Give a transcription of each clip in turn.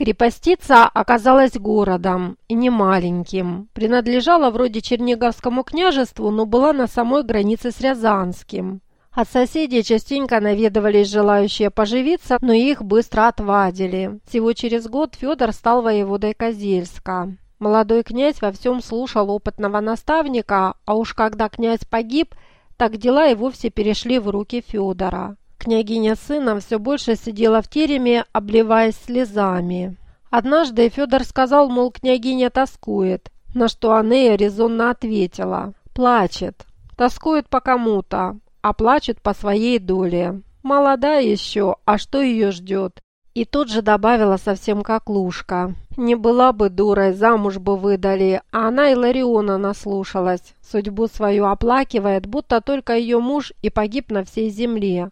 Крепостица оказалась городом, и не маленьким. Принадлежала вроде Черниговскому княжеству, но была на самой границе с Рязанским. От соседей частенько наведывались желающие поживиться, но их быстро отвадили. Всего через год Федор стал воеводой Козельска. Молодой князь во всем слушал опытного наставника, а уж когда князь погиб, так дела и вовсе перешли в руки Федора. Княгиня с сыном все больше сидела в тереме, обливаясь слезами. Однажды Федор сказал, мол, княгиня тоскует, на что Анея резонно ответила. Плачет. Тоскует по кому-то, а плачет по своей доле. Молодая еще, а что ее ждет? И тут же добавила совсем как Лушка. Не была бы дурой, замуж бы выдали, а она и Лариона наслушалась. Судьбу свою оплакивает, будто только ее муж и погиб на всей земле.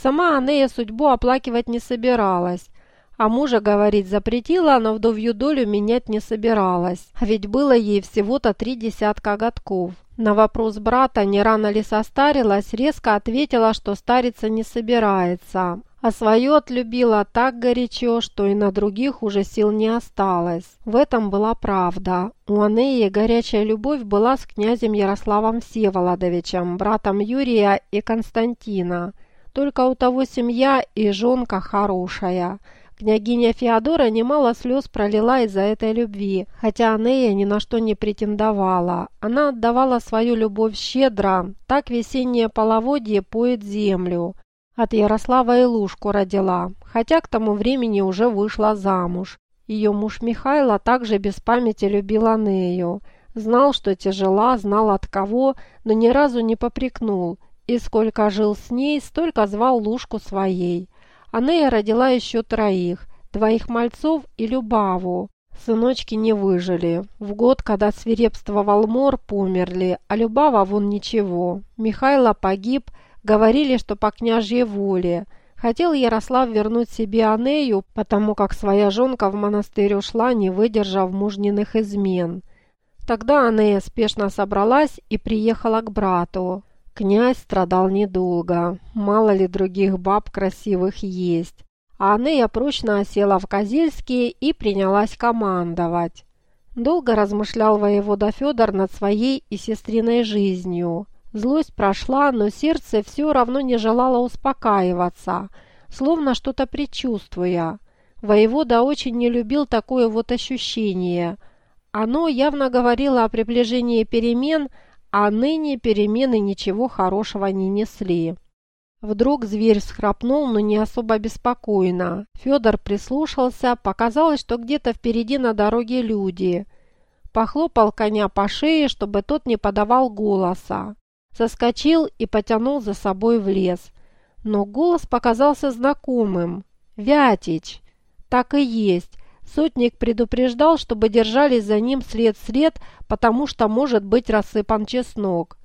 Сама Анея судьбу оплакивать не собиралась. А мужа, говорить, запретила, но вдовью долю менять не собиралась. А ведь было ей всего-то три десятка годков. На вопрос брата, не рано ли состарилась, резко ответила, что стариться не собирается. А свое отлюбила так горячо, что и на других уже сил не осталось. В этом была правда. У Анеи горячая любовь была с князем Ярославом Всеволодовичем, братом Юрия и Константина. Только у того семья и жонка хорошая. Княгиня Феодора немало слез пролила из-за этой любви, хотя Анея ни на что не претендовала. Она отдавала свою любовь щедро, так весеннее половодье поет землю. От Ярослава и Лужку родила, хотя к тому времени уже вышла замуж. Ее муж Михайло также без памяти любил Анею. Знал, что тяжела, знал от кого, но ни разу не попрекнул – и сколько жил с ней, столько звал Лушку своей. Анея родила еще троих, двоих мальцов и Любаву. Сыночки не выжили. В год, когда свирепствовал мор, померли, а Любава вон ничего. Михайло погиб, говорили, что по княжьей воле. Хотел Ярослав вернуть себе Анею, потому как своя жонка в монастырь ушла, не выдержав мужниных измен. Тогда Анея спешно собралась и приехала к брату. Князь страдал недолго, мало ли других баб красивых есть. А Анея прочно осела в Козельске и принялась командовать. Долго размышлял воевода Федор над своей и сестриной жизнью. Злость прошла, но сердце все равно не желало успокаиваться, словно что-то предчувствуя. Воевода очень не любил такое вот ощущение. Оно явно говорило о приближении перемен – а ныне перемены ничего хорошего не несли. Вдруг зверь схрапнул, но не особо беспокойно. Федор прислушался, показалось, что где-то впереди на дороге люди. Похлопал коня по шее, чтобы тот не подавал голоса. Соскочил и потянул за собой в лес. Но голос показался знакомым. «Вятич!» Так и есть. Сотник предупреждал, чтобы держались за ним след-след, потому что может быть рассыпан чеснок.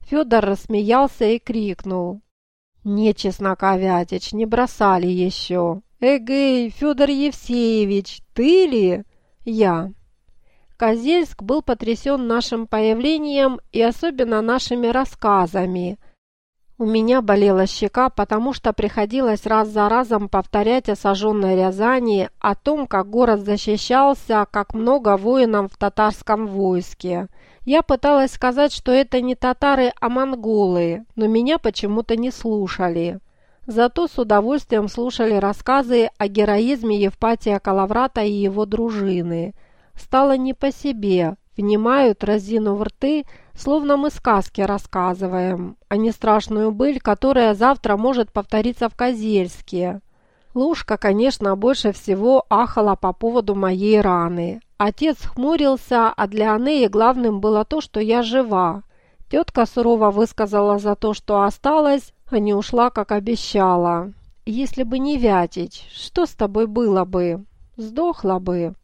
Федор рассмеялся и крикнул. «Не чеснока, Вятич, не бросали еще!» «Эгей, Федор Евсеевич, ты ли?» «Я». Козельск был потрясен нашим появлением и особенно нашими рассказами – у меня болела щека, потому что приходилось раз за разом повторять о сожженной Рязани, о том, как город защищался, как много воинов в татарском войске. Я пыталась сказать, что это не татары, а монголы, но меня почему-то не слушали. Зато с удовольствием слушали рассказы о героизме Евпатия Калаврата и его дружины. Стало не по себе, внимают, разинув рты, Словно мы сказки рассказываем, а не страшную быль, которая завтра может повториться в Козельске. Лушка, конечно, больше всего ахала по поводу моей раны. Отец хмурился, а для Анеи главным было то, что я жива. Тетка сурово высказала за то, что осталось, а не ушла, как обещала. Если бы не Вятич, что с тобой было бы? Сдохла бы.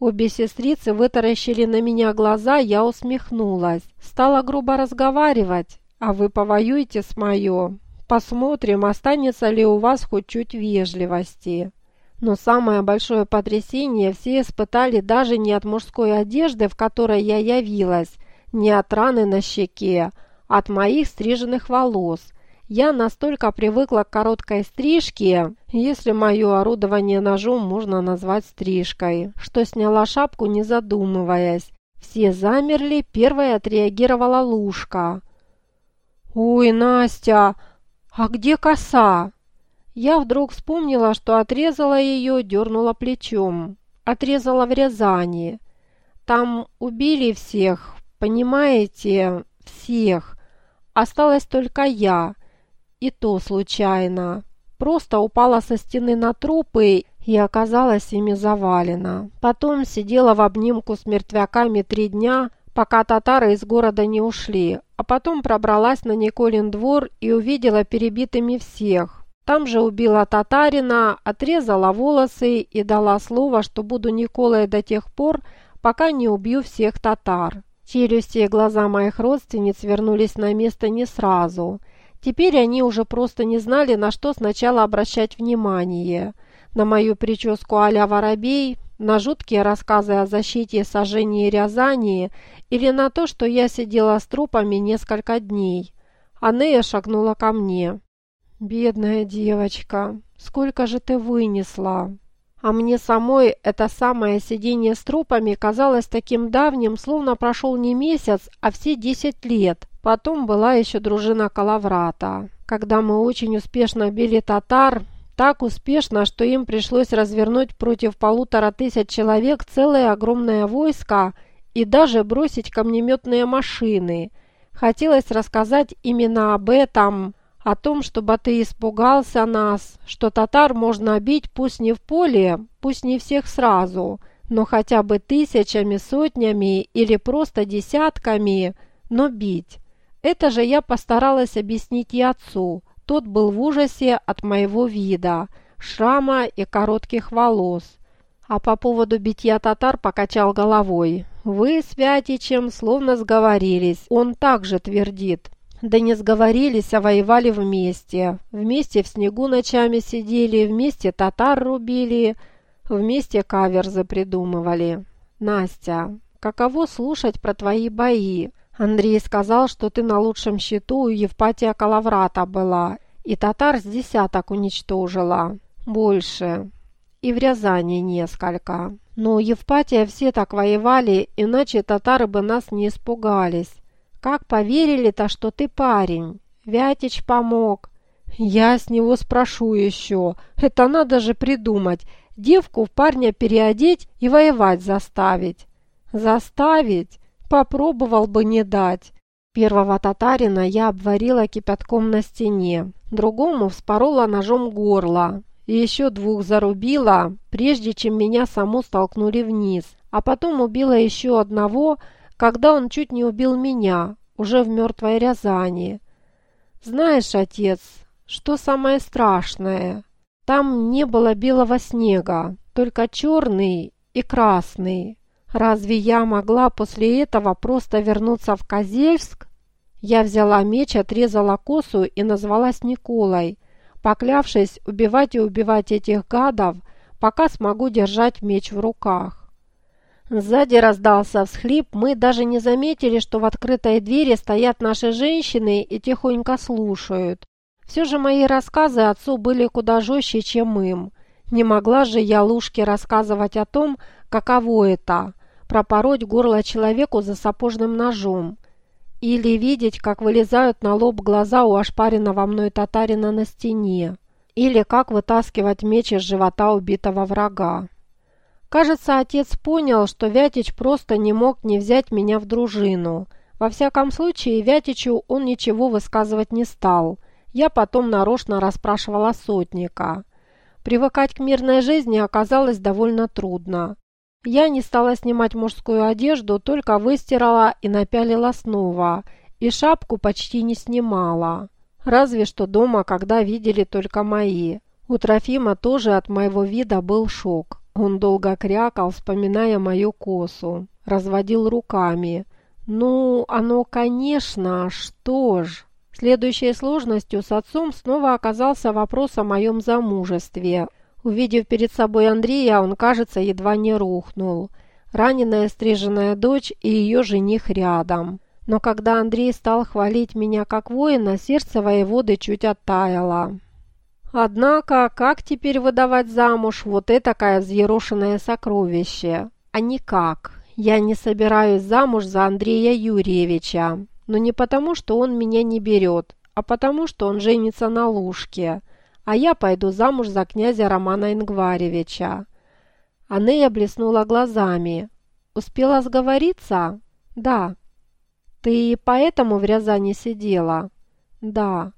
Обе сестрицы вытаращили на меня глаза, я усмехнулась. Стала грубо разговаривать. «А вы повоюете с моё. Посмотрим, останется ли у вас хоть чуть вежливости». Но самое большое потрясение все испытали даже не от мужской одежды, в которой я явилась, не от раны на щеке, от моих стриженных волос. Я настолько привыкла к короткой стрижке, если мое орудование ножом можно назвать стрижкой, что сняла шапку, не задумываясь. Все замерли, первой отреагировала Лушка. «Ой, Настя, а где коса?» Я вдруг вспомнила, что отрезала ее, дернула плечом. Отрезала в Рязани. Там убили всех, понимаете, всех. Осталась только я. И то случайно. Просто упала со стены на трупы и оказалась ими завалена. Потом сидела в обнимку с мертвяками три дня, пока татары из города не ушли, а потом пробралась на Николин двор и увидела перебитыми всех. Там же убила татарина, отрезала волосы и дала слово, что буду Николой до тех пор, пока не убью всех татар. Челюсти и глаза моих родственниц вернулись на место не сразу – Теперь они уже просто не знали, на что сначала обращать внимание. На мою прическу а-ля воробей, на жуткие рассказы о защите сожжении Рязани или на то, что я сидела с трупами несколько дней. Анея шагнула ко мне. «Бедная девочка, сколько же ты вынесла?» А мне самой это самое сидение с трупами казалось таким давним, словно прошел не месяц, а все десять лет. Потом была еще дружина Калаврата. Когда мы очень успешно били татар, так успешно, что им пришлось развернуть против полутора тысяч человек целое огромное войско и даже бросить камнеметные машины. Хотелось рассказать именно об этом, о том, чтобы ты испугался нас, что татар можно бить пусть не в поле, пусть не всех сразу, но хотя бы тысячами, сотнями или просто десятками, но бить. Это же я постаралась объяснить и отцу. Тот был в ужасе от моего вида, шрама и коротких волос. А по поводу битья татар покачал головой. «Вы с Вятичем словно сговорились. Он также твердит. Да не сговорились, а воевали вместе. Вместе в снегу ночами сидели, вместе татар рубили, вместе каверзы придумывали. Настя, каково слушать про твои бои? Андрей сказал, что ты на лучшем счету у Евпатия Калаврата была, и татар с десяток уничтожила. Больше. И в Рязани несколько. Но у Евпатия все так воевали, иначе татары бы нас не испугались. Как поверили-то, что ты парень? Вятич помог. Я с него спрошу еще. Это надо же придумать. Девку в парня переодеть и воевать заставить. Заставить? Попробовал бы не дать. Первого татарина я обварила кипятком на стене, другому вспорола ножом горло, и еще двух зарубила, прежде чем меня саму столкнули вниз, а потом убила еще одного, когда он чуть не убил меня, уже в мертвой Рязани. Знаешь, отец, что самое страшное? Там не было белого снега, только черный и красный. Разве я могла после этого просто вернуться в Козельск? Я взяла меч, отрезала косу и назвалась Николой, поклявшись убивать и убивать этих гадов, пока смогу держать меч в руках. Сзади раздался всхлип, мы даже не заметили, что в открытой двери стоят наши женщины и тихонько слушают. Все же мои рассказы отцу были куда жестче, чем им. Не могла же я Лушке рассказывать о том, каково это пропороть горло человеку за сапожным ножом, или видеть, как вылезают на лоб глаза у ошпаренного мной татарина на стене, или как вытаскивать меч из живота убитого врага. Кажется, отец понял, что Вятич просто не мог не взять меня в дружину. Во всяком случае, Вятичу он ничего высказывать не стал. Я потом нарочно расспрашивала сотника. Привыкать к мирной жизни оказалось довольно трудно. Я не стала снимать мужскую одежду, только выстирала и напялила снова, и шапку почти не снимала. Разве что дома, когда видели только мои. У Трофима тоже от моего вида был шок. Он долго крякал, вспоминая мою косу. Разводил руками. «Ну, оно, конечно, что ж...» Следующей сложностью с отцом снова оказался вопрос о моем замужестве. Увидев перед собой Андрея, он, кажется, едва не рухнул. Раненая стриженная дочь и ее жених рядом. Но когда Андрей стал хвалить меня как воина, сердце воеводы чуть оттаяло. Однако, как теперь выдавать замуж вот этакое взъерошенное сокровище? А никак. Я не собираюсь замуж за Андрея Юрьевича. Но не потому, что он меня не берет, а потому, что он женится на Лужке. А я пойду замуж за князя Романа Ингваревича. Анея блеснула глазами. Успела сговориться? Да. Ты поэтому в Рязани сидела? Да.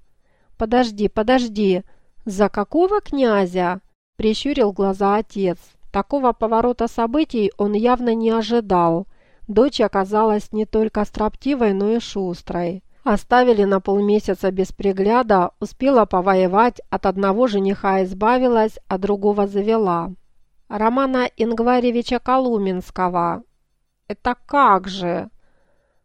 Подожди, подожди. «За какого князя?» – прищурил глаза отец. Такого поворота событий он явно не ожидал. Дочь оказалась не только строптивой, но и шустрой. Оставили на полмесяца без пригляда, успела повоевать, от одного жениха избавилась, а другого завела. Романа Ингваревича Колуменского. «Это как же?»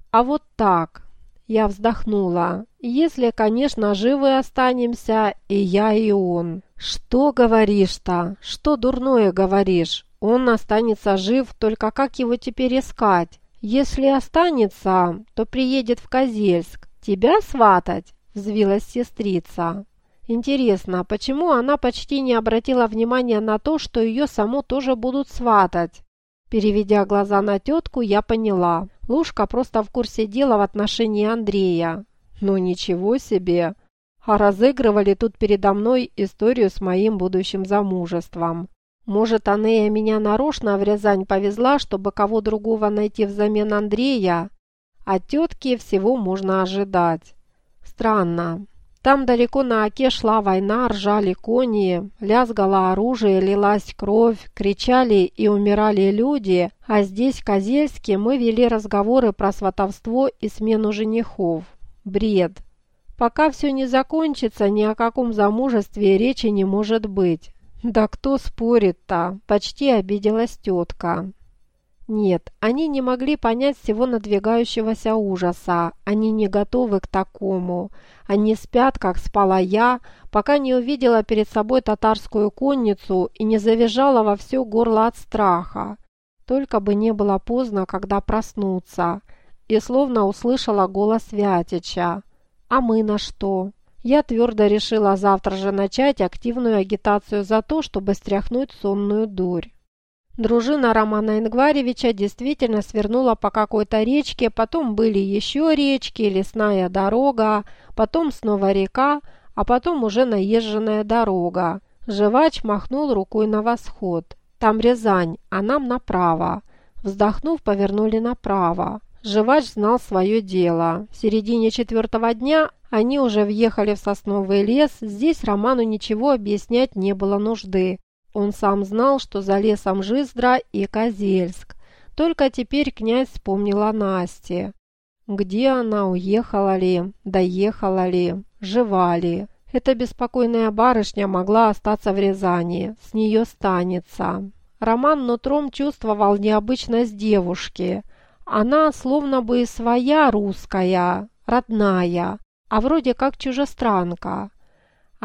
«А вот так. Я вздохнула. «Если, конечно, живы останемся, и я, и он». «Что говоришь-то? Что дурное говоришь? Он останется жив, только как его теперь искать? Если останется, то приедет в Козельск. Тебя сватать?» – взвилась сестрица. Интересно, почему она почти не обратила внимания на то, что ее само тоже будут сватать? Переведя глаза на тетку, я поняла. Лушка просто в курсе дела в отношении Андрея. Ну ничего себе! А разыгрывали тут передо мной историю с моим будущим замужеством. Может, Анея меня нарочно в Рязань повезла, чтобы кого другого найти взамен Андрея? От тетки всего можно ожидать. Странно. Там далеко на оке шла война, ржали кони, лязгало оружие, лилась кровь, кричали и умирали люди, а здесь, в Козельске, мы вели разговоры про сватовство и смену женихов. Бред. Пока все не закончится, ни о каком замужестве речи не может быть. Да кто спорит-то? Почти обиделась тетка. Нет, они не могли понять всего надвигающегося ужаса. Они не готовы к такому. Они спят, как спала я, пока не увидела перед собой татарскую конницу и не завизжала во все горло от страха. Только бы не было поздно, когда проснуться. И словно услышала голос Вятича. «А мы на что?» Я твердо решила завтра же начать активную агитацию за то, чтобы стряхнуть сонную дурь. Дружина Романа Ингваревича действительно свернула по какой-то речке, потом были еще речки, лесная дорога, потом снова река, а потом уже наезженная дорога. Жевач махнул рукой на восход. «Там Рязань, а нам направо». Вздохнув, повернули направо. Жевач знал свое дело. В середине четвертого дня они уже въехали в сосновый лес, здесь Роману ничего объяснять не было нужды. Он сам знал, что за лесом Жиздра и Козельск. Только теперь князь вспомнил о Насте. Где она, уехала ли, доехала ли, жива ли? Эта беспокойная барышня могла остаться в Рязани, с нее станется. Роман нутром чувствовал необычность девушки. Она словно бы своя русская, родная, а вроде как чужестранка.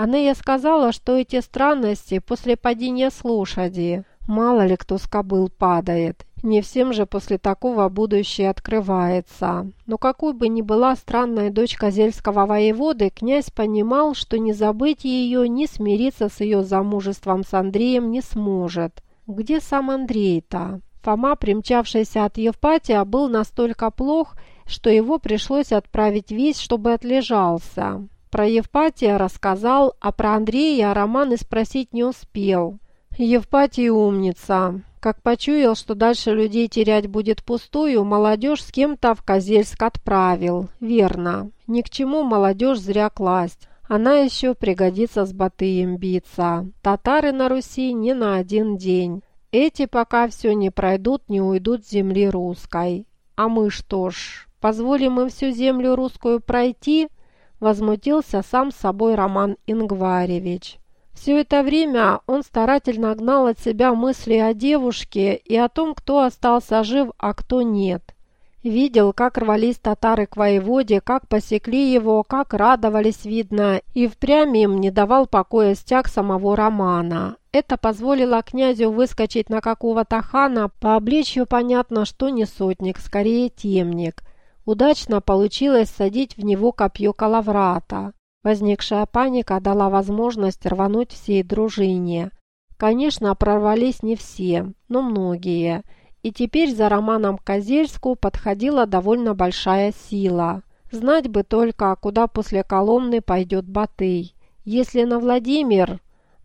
Анея сказала, что эти странности после падения с лошади. Мало ли кто с кобыл падает. Не всем же после такого будущее открывается. Но какой бы ни была странная дочь Козельского воеводы, князь понимал, что не забыть ее, не смириться с ее замужеством с Андреем не сможет. Где сам Андрей-то? Фома, примчавшийся от Евпатия, был настолько плох, что его пришлось отправить весь, чтобы отлежался. Про Евпатия рассказал, а про Андрея Роман и спросить не успел. Евпатий умница. Как почуял, что дальше людей терять будет пустую, молодежь с кем-то в Козельск отправил. Верно. Ни к чему молодежь зря класть. Она еще пригодится с Батыем биться. Татары на Руси не на один день. Эти пока все не пройдут, не уйдут с земли русской. А мы что ж, позволим им всю землю русскую пройти – возмутился сам собой Роман Ингваревич. Все это время он старательно гнал от себя мысли о девушке и о том, кто остался жив, а кто нет. Видел, как рвались татары к воеводе, как посекли его, как радовались, видно, и впрямь им не давал покоя стяг самого Романа. Это позволило князю выскочить на какого-то хана, по обличью понятно, что не сотник, скорее темник – Удачно получилось садить в него копье Калаврата. Возникшая паника дала возможность рвануть всей дружине. Конечно, прорвались не все, но многие. И теперь за Романом Козельску подходила довольно большая сила. Знать бы только, куда после Коломны пойдет Батый. Если на Владимир,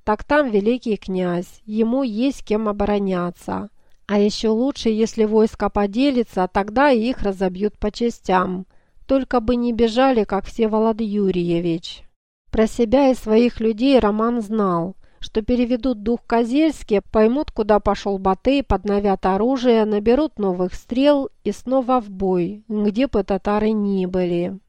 так там великий князь, ему есть кем обороняться. А еще лучше, если войско поделится, тогда их разобьют по частям. Только бы не бежали, как Всеволод Юрьевич. Про себя и своих людей Роман знал, что переведут дух Козельске, поймут, куда пошел Батый, подновят оружие, наберут новых стрел и снова в бой, где бы татары ни были.